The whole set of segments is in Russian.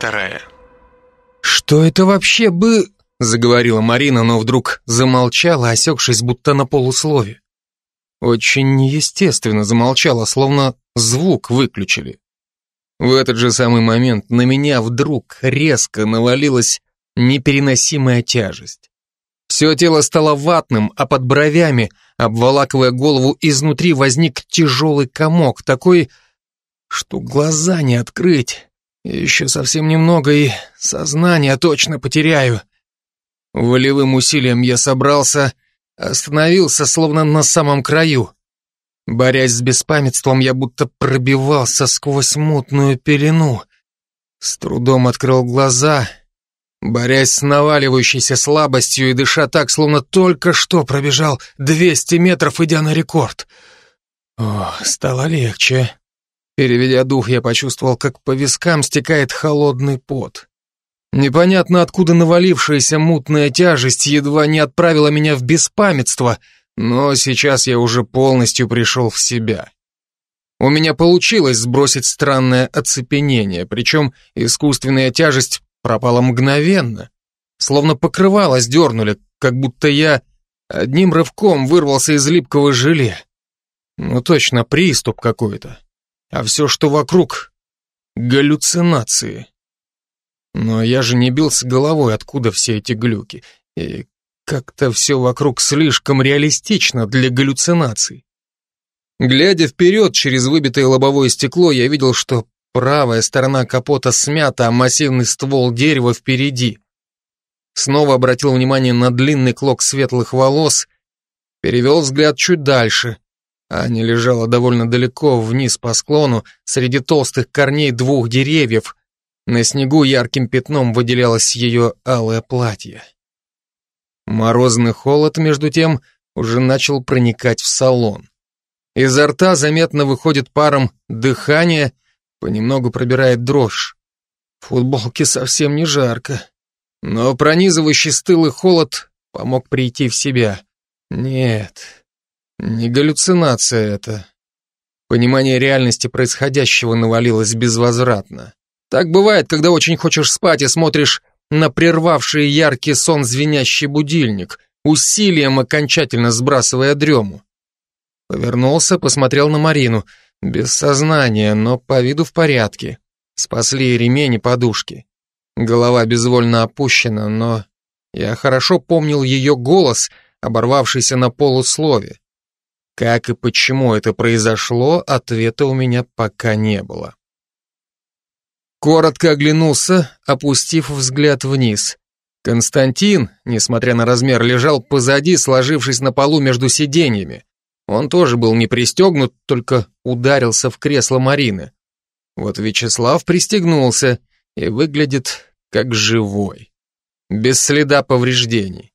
вторая. «Что это вообще бы...» — заговорила Марина, но вдруг замолчала, осекшись будто на полуслове. Очень неестественно замолчала, словно звук выключили. В этот же самый момент на меня вдруг резко навалилась непереносимая тяжесть. Все тело стало ватным, а под бровями, обволакивая голову изнутри, возник тяжелый комок, такой, что глаза не открыть. Еще совсем немного и сознание точно потеряю. Волевым усилием я собрался, остановился, словно на самом краю. Борясь с беспамятством, я будто пробивался сквозь мутную пелену. С трудом открыл глаза, борясь с наваливающейся слабостью и дыша так, словно только что пробежал 200 метров, идя на рекорд. О, стало легче. Переведя дух, я почувствовал, как по вискам стекает холодный пот. Непонятно откуда навалившаяся мутная тяжесть едва не отправила меня в беспамятство, но сейчас я уже полностью пришел в себя. У меня получилось сбросить странное оцепенение, причем искусственная тяжесть пропала мгновенно, словно покрывало сдернули, как будто я одним рывком вырвался из липкого желе. Ну точно, приступ какой-то. А все, что вокруг — галлюцинации. Но я же не бился головой, откуда все эти глюки. И как-то все вокруг слишком реалистично для галлюцинаций. Глядя вперед через выбитое лобовое стекло, я видел, что правая сторона капота смята, а массивный ствол дерева впереди. Снова обратил внимание на длинный клок светлых волос, перевел взгляд чуть дальше. Аня лежала довольно далеко вниз по склону, среди толстых корней двух деревьев, на снегу ярким пятном выделялось ее алое платье. Морозный холод, между тем, уже начал проникать в салон. Изо рта заметно выходит паром дыхание, понемногу пробирает дрожь. В футболке совсем не жарко. Но пронизывающий стылый холод помог прийти в себя. Нет, не галлюцинация это. Понимание реальности происходящего навалилось безвозвратно. Так бывает, когда очень хочешь спать и смотришь на прервавший яркий сон звенящий будильник, усилием окончательно сбрасывая дрему. Повернулся, посмотрел на Марину. Без сознания, но по виду в порядке. Спасли ремень и подушки. Голова безвольно опущена, но я хорошо помнил ее голос, оборвавшийся на полуслове. Как и почему это произошло, ответа у меня пока не было. Коротко оглянулся, опустив взгляд вниз. Константин, несмотря на размер, лежал позади, сложившись на полу между сиденьями. Он тоже был не пристегнут, только ударился в кресло Марины. Вот Вячеслав пристегнулся и выглядит как живой. Без следа повреждений.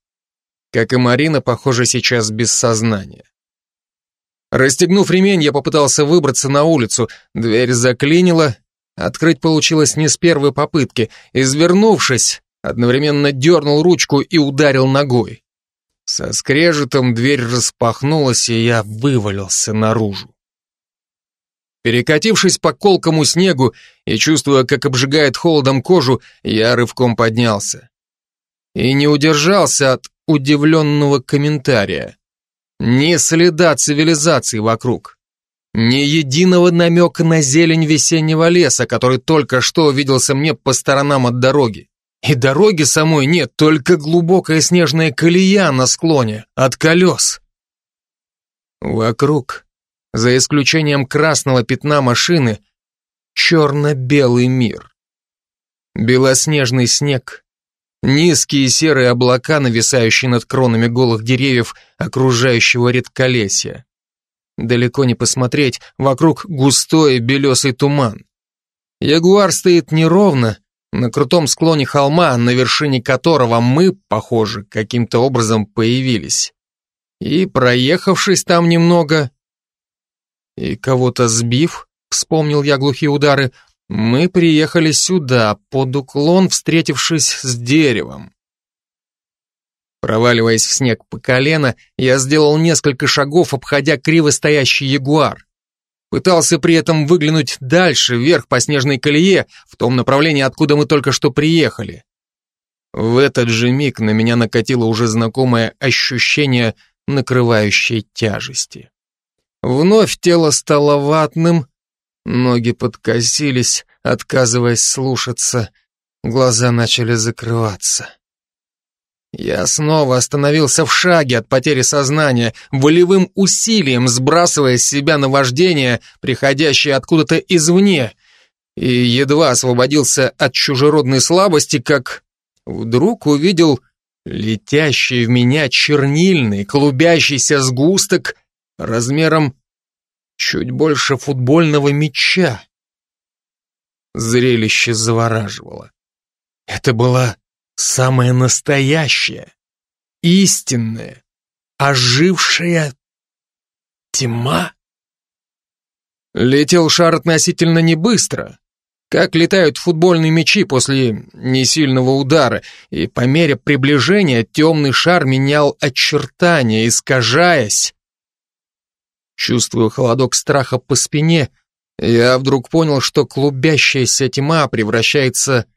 Как и Марина, похоже, сейчас без сознания. Расстегнув ремень, я попытался выбраться на улицу. Дверь заклинила, Открыть получилось не с первой попытки. Извернувшись, одновременно дернул ручку и ударил ногой. Со скрежетом дверь распахнулась, и я вывалился наружу. Перекатившись по колкому снегу и чувствуя, как обжигает холодом кожу, я рывком поднялся. И не удержался от удивленного комментария. Ни следа цивилизации вокруг. Ни единого намека на зелень весеннего леса, который только что увиделся мне по сторонам от дороги. И дороги самой нет, только глубокая снежная колея на склоне, от колес. Вокруг, за исключением красного пятна машины, черно-белый мир. Белоснежный снег, низкие серые облака, нависающие над кронами голых деревьев окружающего редколесья. Далеко не посмотреть, вокруг густой белесый туман. Ягуар стоит неровно, на крутом склоне холма, на вершине которого мы, похоже, каким-то образом появились. И, проехавшись там немного, и кого-то сбив, вспомнил я глухие удары, мы приехали сюда, под уклон, встретившись с деревом. Проваливаясь в снег по колено, я сделал несколько шагов, обходя криво стоящий ягуар. Пытался при этом выглянуть дальше, вверх по снежной колее, в том направлении, откуда мы только что приехали. В этот же миг на меня накатило уже знакомое ощущение накрывающей тяжести. Вновь тело стало ватным, ноги подкосились, отказываясь слушаться, глаза начали закрываться. Я снова остановился в шаге от потери сознания, волевым усилием сбрасывая с себя наваждение, приходящее откуда-то извне, и едва освободился от чужеродной слабости, как вдруг увидел летящий в меня чернильный, клубящийся сгусток размером чуть больше футбольного мяча. Зрелище завораживало. Это была самое настоящее, истинное, ожившая тьма. Летел шар относительно не быстро, как летают футбольные мячи после несильного удара, и по мере приближения темный шар менял очертания, искажаясь. Чувствуя холодок страха по спине, я вдруг понял, что клубящаяся тьма превращается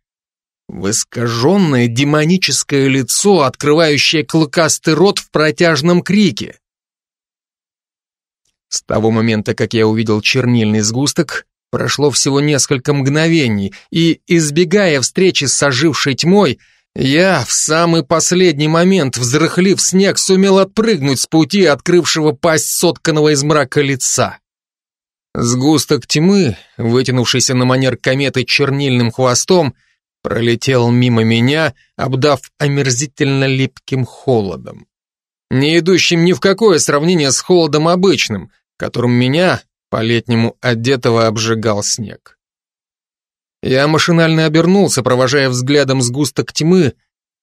в искаженное демоническое лицо, открывающее клыкастый рот в протяжном крике. С того момента, как я увидел чернильный сгусток, прошло всего несколько мгновений, и, избегая встречи с ожившей тьмой, я в самый последний момент, взрыхлив снег, сумел отпрыгнуть с пути открывшего пасть сотканного из мрака лица. Сгусток тьмы, вытянувшийся на манер кометы чернильным хвостом, пролетел мимо меня, обдав омерзительно липким холодом. Не идущим ни в какое сравнение с холодом обычным, которым меня, по-летнему одетого, обжигал снег. Я машинально обернулся, провожая взглядом сгусток тьмы,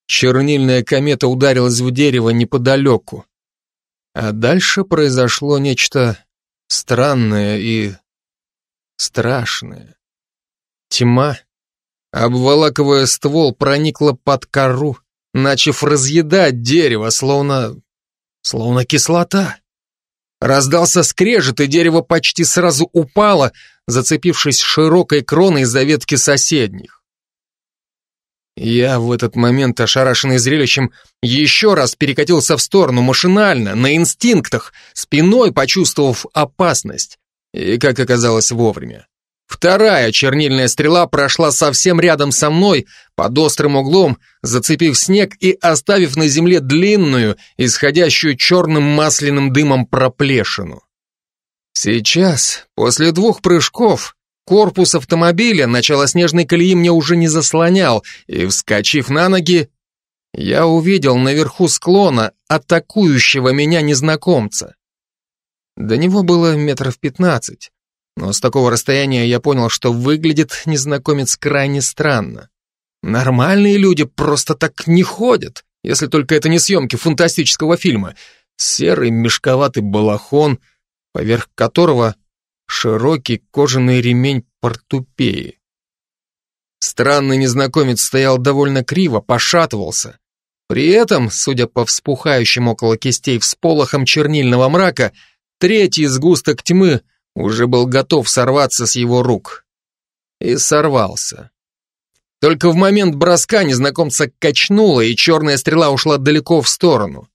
чернильная комета ударилась в дерево неподалеку. А дальше произошло нечто странное и страшное. Тьма обволакивая ствол, проникла под кору, начав разъедать дерево, словно... словно кислота. Раздался скрежет, и дерево почти сразу упало, зацепившись широкой кроной за ветки соседних. Я в этот момент, ошарашенный зрелищем, еще раз перекатился в сторону машинально, на инстинктах, спиной почувствовав опасность. И, как оказалось, вовремя. Вторая чернильная стрела прошла совсем рядом со мной, под острым углом, зацепив снег и оставив на земле длинную, исходящую черным масляным дымом проплешину. Сейчас, после двух прыжков, корпус автомобиля начало снежной колеи мне уже не заслонял, и, вскочив на ноги, я увидел наверху склона атакующего меня незнакомца. До него было метров пятнадцать. Но с такого расстояния я понял, что выглядит незнакомец крайне странно. Нормальные люди просто так не ходят, если только это не съемки фантастического фильма. Серый мешковатый балахон, поверх которого широкий кожаный ремень портупеи. Странный незнакомец стоял довольно криво, пошатывался. При этом, судя по вспухающим около кистей всполохам чернильного мрака, третий сгусток тьмы — уже был готов сорваться с его рук. И сорвался. Только в момент броска незнакомца качнуло, и черная стрела ушла далеко в сторону.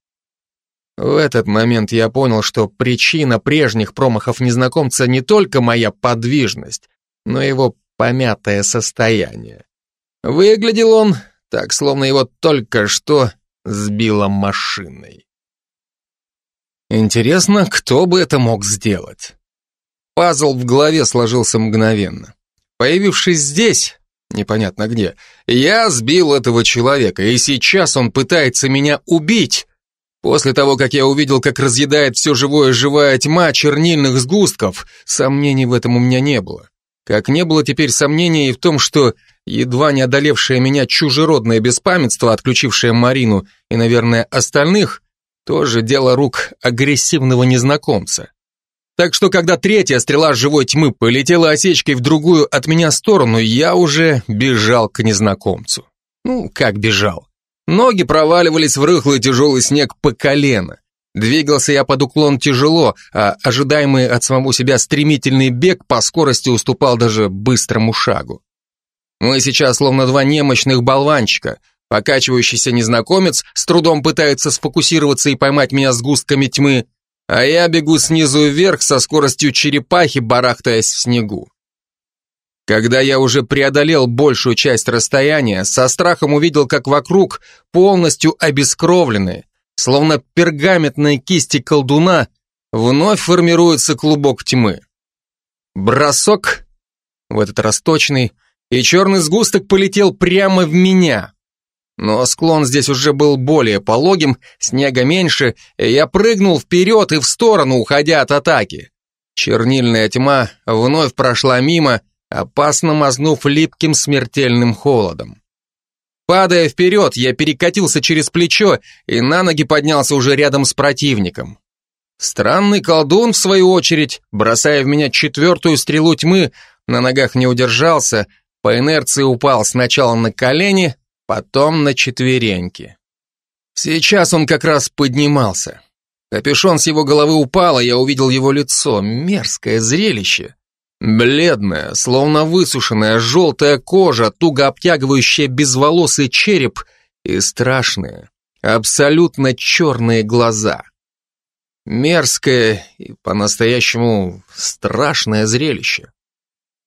В этот момент я понял, что причина прежних промахов незнакомца не только моя подвижность, но его помятое состояние. Выглядел он так, словно его только что сбило машиной. Интересно, кто бы это мог сделать? Пазл в голове сложился мгновенно. Появившись здесь, непонятно где, я сбил этого человека, и сейчас он пытается меня убить. После того, как я увидел, как разъедает все живое живая тьма чернильных сгустков, сомнений в этом у меня не было. Как не было теперь сомнений и в том, что едва не одолевшее меня чужеродное беспамятство, отключившее Марину и, наверное, остальных, тоже дело рук агрессивного незнакомца. Так что, когда третья стрела живой тьмы полетела осечкой в другую от меня сторону, я уже бежал к незнакомцу. Ну, как бежал? Ноги проваливались в рыхлый тяжелый снег по колено. Двигался я под уклон тяжело, а ожидаемый от самого себя стремительный бег по скорости уступал даже быстрому шагу. Мы сейчас словно два немощных болванчика. Покачивающийся незнакомец с трудом пытается сфокусироваться и поймать меня с густками тьмы, а я бегу снизу вверх со скоростью черепахи, барахтаясь в снегу. Когда я уже преодолел большую часть расстояния, со страхом увидел, как вокруг полностью обескровленные, словно пергаментные кисти колдуна, вновь формируется клубок тьмы. Бросок, в этот раз точный, и черный сгусток полетел прямо в меня. Но склон здесь уже был более пологим, снега меньше, и я прыгнул вперед и в сторону, уходя от атаки. Чернильная тьма вновь прошла мимо, опасно мазнув липким смертельным холодом. Падая вперед, я перекатился через плечо и на ноги поднялся уже рядом с противником. Странный колдун, в свою очередь, бросая в меня четвертую стрелу тьмы, на ногах не удержался, по инерции упал сначала на колени, потом на четвереньки. Сейчас он как раз поднимался. Капюшон с его головы упал, и я увидел его лицо. Мерзкое зрелище. Бледная, словно высушенная желтая кожа, туго обтягивающая безволосый череп и страшные, абсолютно черные глаза. Мерзкое и по-настоящему страшное зрелище.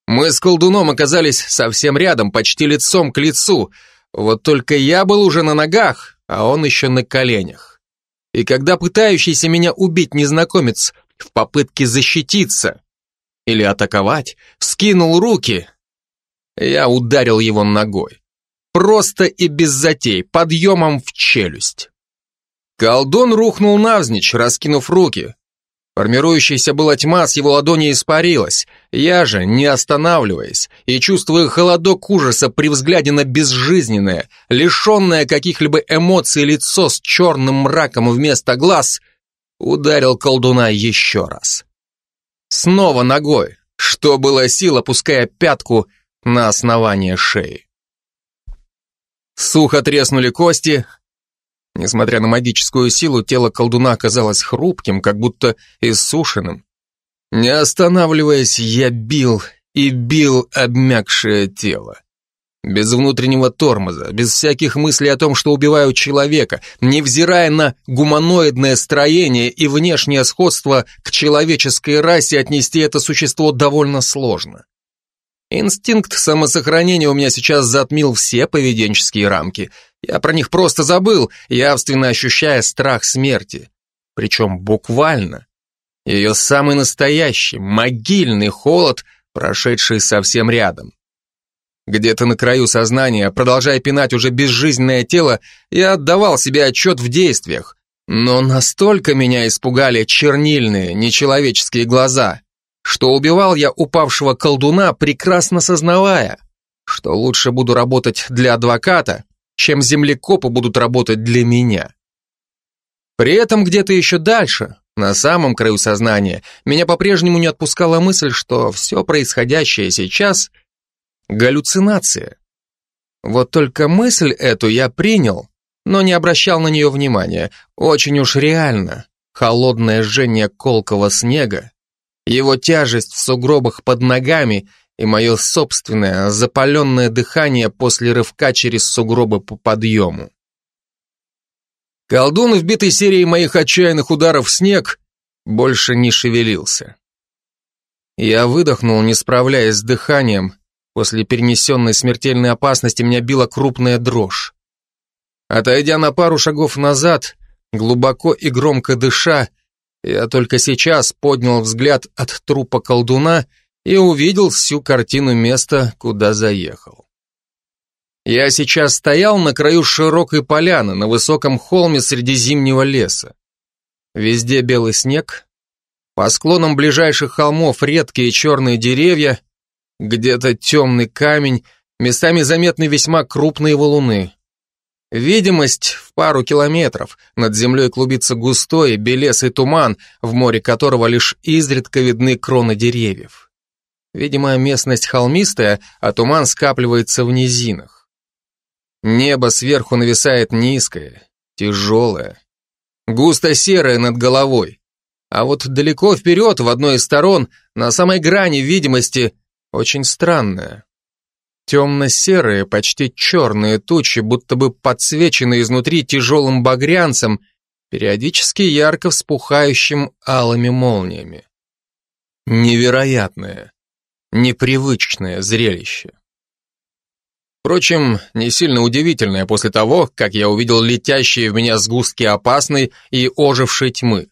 Мы с колдуном оказались совсем рядом, почти лицом к лицу. Вот только я был уже на ногах, а он еще на коленях. И когда пытающийся меня убить незнакомец в попытке защититься, или атаковать, вскинул руки. Я ударил его ногой. Просто и без затей, подъемом в челюсть. Колдун рухнул навзничь, раскинув руки. Формирующаяся была тьма с его ладони испарилась. Я же, не останавливаясь и чувствуя холодок ужаса при взгляде на безжизненное, лишенное каких-либо эмоций лицо с черным мраком вместо глаз, ударил колдуна еще раз. Снова ногой, что было сил, опуская пятку на основание шеи. Сухо треснули кости. Несмотря на магическую силу, тело колдуна оказалось хрупким, как будто иссушенным. Не останавливаясь, я бил и бил обмякшее тело. Без внутреннего тормоза, без всяких мыслей о том, что убиваю человека, невзирая на гуманоидное строение и внешнее сходство к человеческой расе, отнести это существо довольно сложно. Инстинкт самосохранения у меня сейчас затмил все поведенческие рамки. Я про них просто забыл, явственно ощущая страх смерти. Причем буквально. Ее самый настоящий, могильный холод, прошедший совсем рядом. Где-то на краю сознания, продолжая пинать уже безжизненное тело, я отдавал себе отчет в действиях. Но настолько меня испугали чернильные, нечеловеческие глаза, что убивал я упавшего колдуна, прекрасно сознавая, что лучше буду работать для адвоката, чем землекопы будут работать для меня. При этом где-то еще дальше, на самом краю сознания, меня по-прежнему не отпускала мысль, что все происходящее сейчас – Галлюцинация. Вот только мысль эту я принял, но не обращал на нее внимания. Очень уж реально. Холодное жжение колкого снега, его тяжесть в сугробах под ногами и мое собственное запаленное дыхание после рывка через сугробы по подъему. Колдун, вбитый серией моих отчаянных ударов в снег, больше не шевелился. Я выдохнул, не справляясь с дыханием, После перенесенной смертельной опасности меня била крупная дрожь. Отойдя на пару шагов назад, глубоко и громко дыша, я только сейчас поднял взгляд от трупа колдуна и увидел всю картину места, куда заехал. Я сейчас стоял на краю широкой поляны, на высоком холме среди зимнего леса. Везде белый снег, по склонам ближайших холмов редкие черные деревья, где-то темный камень, местами заметны весьма крупные валуны. Видимость в пару километров, над землей клубится густой белесый туман, в море которого лишь изредка видны кроны деревьев. Видимо, местность холмистая, а туман скапливается в низинах. Небо сверху нависает низкое, тяжелое. густо серое над головой. А вот далеко вперед, в одной из сторон, на самой грани видимости, очень странное. Темно-серые, почти черные тучи, будто бы подсвечены изнутри тяжелым багрянцем, периодически ярко вспухающим алыми молниями. Невероятное, непривычное зрелище. Впрочем, не сильно удивительное после того, как я увидел летящие в меня сгустки опасной и ожившей тьмы.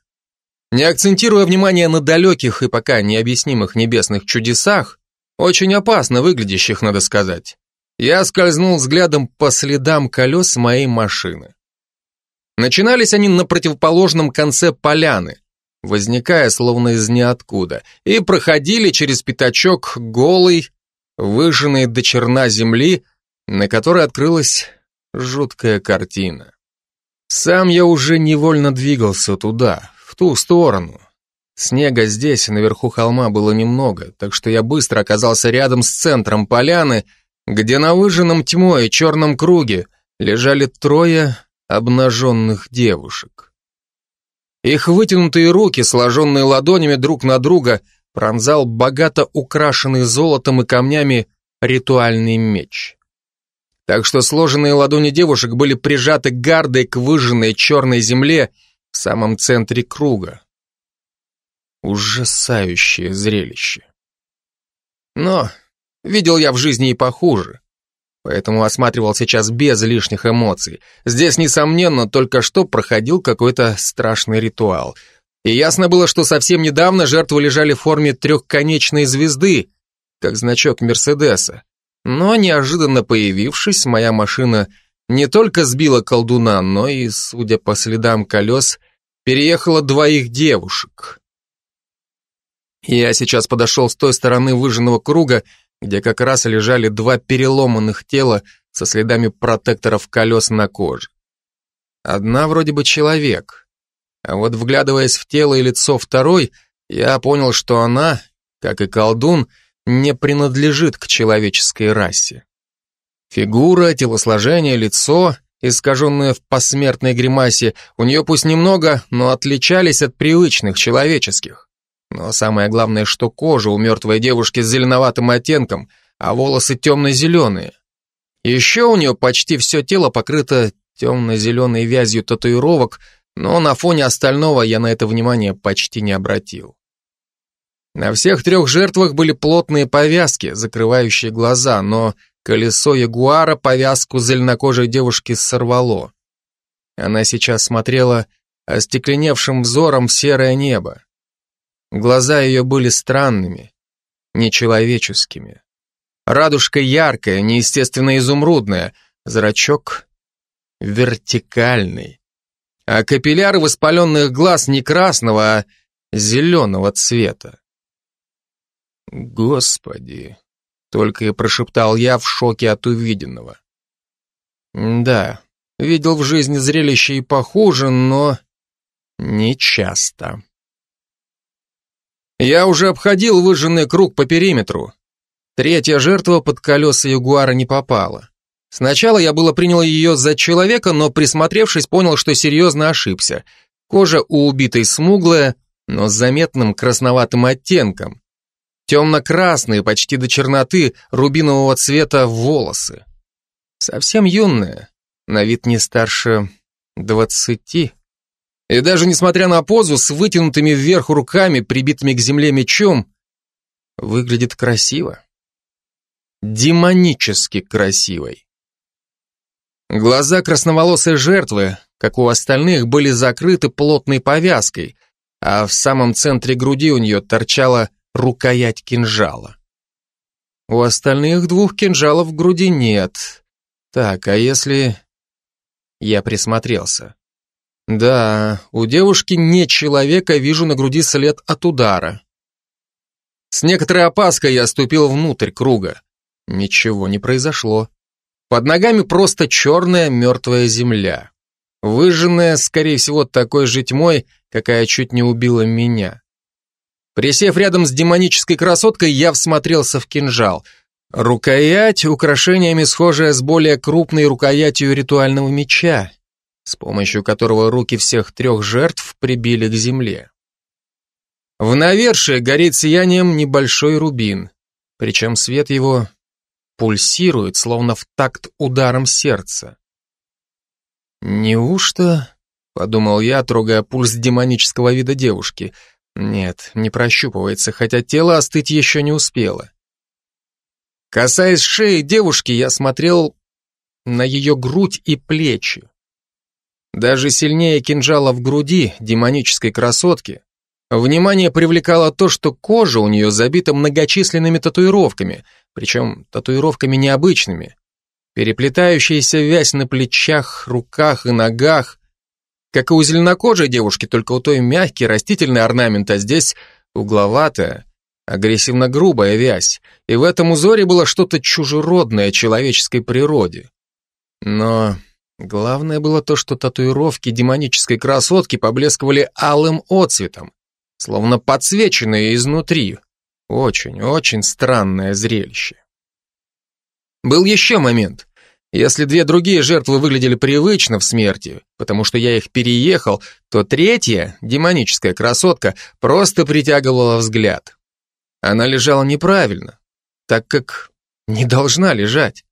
Не акцентируя внимание на далеких и пока необъяснимых небесных чудесах, очень опасно выглядящих, надо сказать, я скользнул взглядом по следам колес моей машины. Начинались они на противоположном конце поляны, возникая словно из ниоткуда, и проходили через пятачок голый, выжженной до черна земли, на которой открылась жуткая картина. Сам я уже невольно двигался туда, в ту сторону. Снега здесь, наверху холма, было немного, так что я быстро оказался рядом с центром поляны, где на выжженном тьмой черном круге лежали трое обнаженных девушек. Их вытянутые руки, сложенные ладонями друг на друга, пронзал богато украшенный золотом и камнями ритуальный меч. Так что сложенные ладони девушек были прижаты гардой к выжженной черной земле в самом центре круга. Ужасающее зрелище. Но видел я в жизни и похуже. Поэтому осматривал сейчас без лишних эмоций. Здесь, несомненно, только что проходил какой-то страшный ритуал. И ясно было, что совсем недавно жертвы лежали в форме трехконечной звезды, как значок Мерседеса. Но неожиданно появившись, моя машина не только сбила колдуна, но и, судя по следам колес, переехала двоих девушек. Я сейчас подошел с той стороны выжженного круга где как раз лежали два переломанных тела со следами протекторов колес на коже. Одна вроде бы человек, а вот вглядываясь в тело и лицо второй, я понял, что она, как и колдун, не принадлежит к человеческой расе. Фигура, телосложение, лицо, искаженное в посмертной гримасе, у нее пусть немного, но отличались от привычных человеческих. Но самое главное, что кожа у мертвой девушки с зеленоватым оттенком, а волосы темно-зеленые. Еще у нее почти все тело покрыто темно-зеленой вязью татуировок, но на фоне остального я на это внимание почти не обратил. На всех трех жертвах были плотные повязки, закрывающие глаза, но колесо ягуара повязку зеленокожей девушки сорвало. Она сейчас смотрела остекленевшим взором в серое небо. Глаза ее были странными, нечеловеческими. Радужка яркая, неестественно изумрудная, зрачок вертикальный. А капилляры воспаленных глаз не красного, а зеленого цвета. Господи, только и прошептал я в шоке от увиденного. Да, видел в жизни зрелище и похуже, но не часто. Я уже обходил выжженный круг по периметру. Третья жертва под колеса ягуара не попала. Сначала я было принял ее за человека, но присмотревшись, понял, что серьезно ошибся. Кожа у убитой смуглая, но с заметным красноватым оттенком. Темно-красные, почти до черноты, рубинового цвета волосы. Совсем юная, на вид не старше двадцати. И даже несмотря на позу с вытянутыми вверх руками, прибитыми к земле мечом, выглядит красиво. Демонически красивой. Глаза красноволосой жертвы, как у остальных, были закрыты плотной повязкой, а в самом центре груди у нее торчала рукоять кинжала. У остальных двух кинжалов в груди нет. Так, а если... Я присмотрелся. Да, у девушки не человека вижу на груди след от удара. С некоторой опаской я ступил внутрь круга. Ничего не произошло. Под ногами просто черная мертвая земля. Выжженная, скорее всего, такой же тьмой, какая чуть не убила меня. Присев рядом с демонической красоткой, я всмотрелся в кинжал. Рукоять, украшениями схожая с более крупной рукоятью ритуального меча. С помощью которого руки всех трех жертв прибили к земле. В навершие горит сиянием небольшой рубин, причем свет его пульсирует, словно в такт ударом сердца. «Неужто?» — подумал я, трогая пульс демонического вида девушки. «Нет, не прощупывается, хотя тело остыть еще не успело». Касаясь шеи девушки, я смотрел на ее грудь и плечи. Даже сильнее кинжала в груди демонической красотки Внимание привлекало то, что кожа у нее забита многочисленными татуировками, причем татуировками необычными. Переплетающаяся вязь на плечах, руках и ногах. Как и у зеленокожей девушки, только у той мягкий растительный орнамент, а здесь угловатая, агрессивно-грубая вязь. И в этом узоре было что-то чужеродное человеческой природе. Но главное было то, что татуировки демонической красотки поблескивали алым отцветом словно подсвеченные изнутри. Очень-очень странное зрелище. Был еще момент. Если две другие жертвы выглядели привычно в смерти, потому что я их переехал, то третья, демоническая красотка, просто притягивала взгляд. Она лежала неправильно, так как не должна лежать.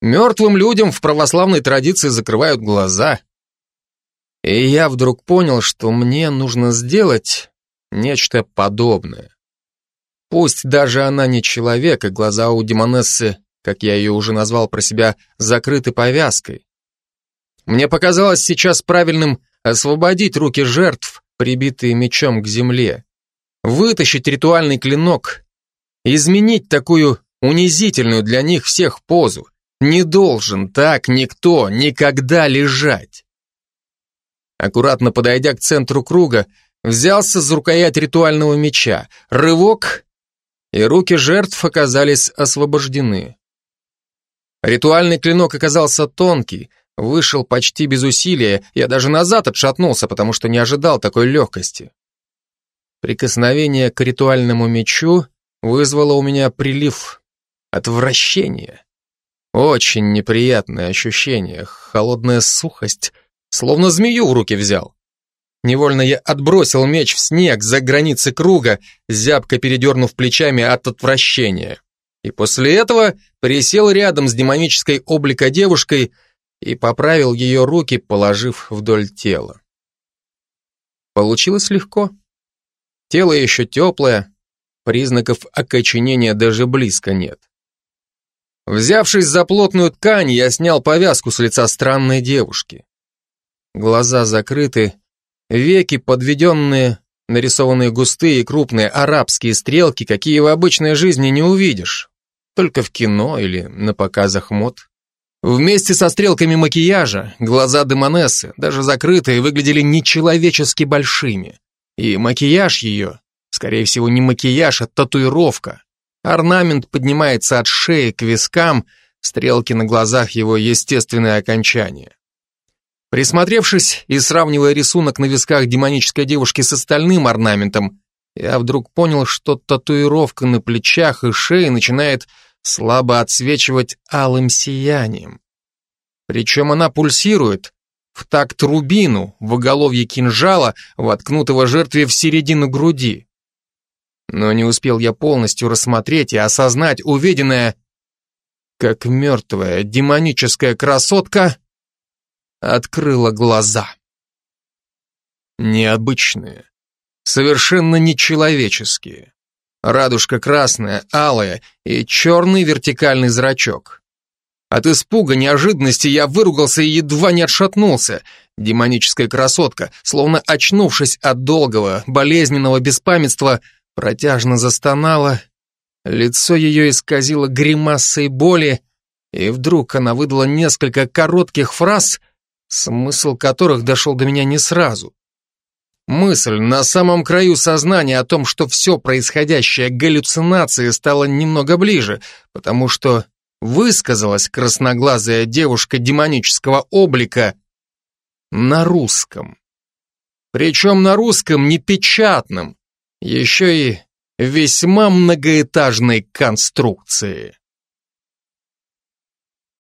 Мертвым людям в православной традиции закрывают глаза. И я вдруг понял, что мне нужно сделать Нечто подобное. Пусть даже она не человек, и глаза у Демонессы, как я ее уже назвал про себя, закрыты повязкой. Мне показалось сейчас правильным освободить руки жертв, прибитые мечом к земле, вытащить ритуальный клинок, изменить такую унизительную для них всех позу. Не должен так никто никогда лежать. Аккуратно подойдя к центру круга, взялся за рукоять ритуального меча. Рывок, и руки жертв оказались освобождены. Ритуальный клинок оказался тонкий, вышел почти без усилия, я даже назад отшатнулся, потому что не ожидал такой легкости. Прикосновение к ритуальному мечу вызвало у меня прилив отвращения. Очень неприятное ощущение, холодная сухость, словно змею в руки взял. Невольно я отбросил меч в снег за границы круга, зябко передернув плечами от отвращения. И после этого присел рядом с демонической облика девушкой и поправил ее руки, положив вдоль тела. Получилось легко. Тело еще теплое, признаков окоченения даже близко нет. Взявшись за плотную ткань, я снял повязку с лица странной девушки. Глаза закрыты, Веки, подведенные, нарисованные густые и крупные арабские стрелки, какие в обычной жизни не увидишь. Только в кино или на показах мод. Вместе со стрелками макияжа, глаза Демонессы, даже закрытые, выглядели нечеловечески большими. И макияж ее, скорее всего, не макияж, а татуировка. Орнамент поднимается от шеи к вискам, стрелки на глазах его естественное окончание. Присмотревшись и сравнивая рисунок на висках демонической девушки с остальным орнаментом, я вдруг понял, что татуировка на плечах и шее начинает слабо отсвечивать алым сиянием. Причем она пульсирует в такт рубину в оголовье кинжала, воткнутого жертве в середину груди. Но не успел я полностью рассмотреть и осознать увиденное, как мертвая демоническая красотка открыла глаза. Необычные, совершенно нечеловеческие. Радужка красная, алая и черный вертикальный зрачок. От испуга, неожиданности я выругался и едва не отшатнулся. Демоническая красотка, словно очнувшись от долгого, болезненного беспамятства, протяжно застонала, лицо ее исказило гримасой боли, и вдруг она выдала несколько коротких фраз, смысл которых дошел до меня не сразу. Мысль на самом краю сознания о том, что все происходящее галлюцинации стала немного ближе, потому что высказалась красноглазая девушка демонического облика на русском. Причем на русском непечатном, еще и весьма многоэтажной конструкции.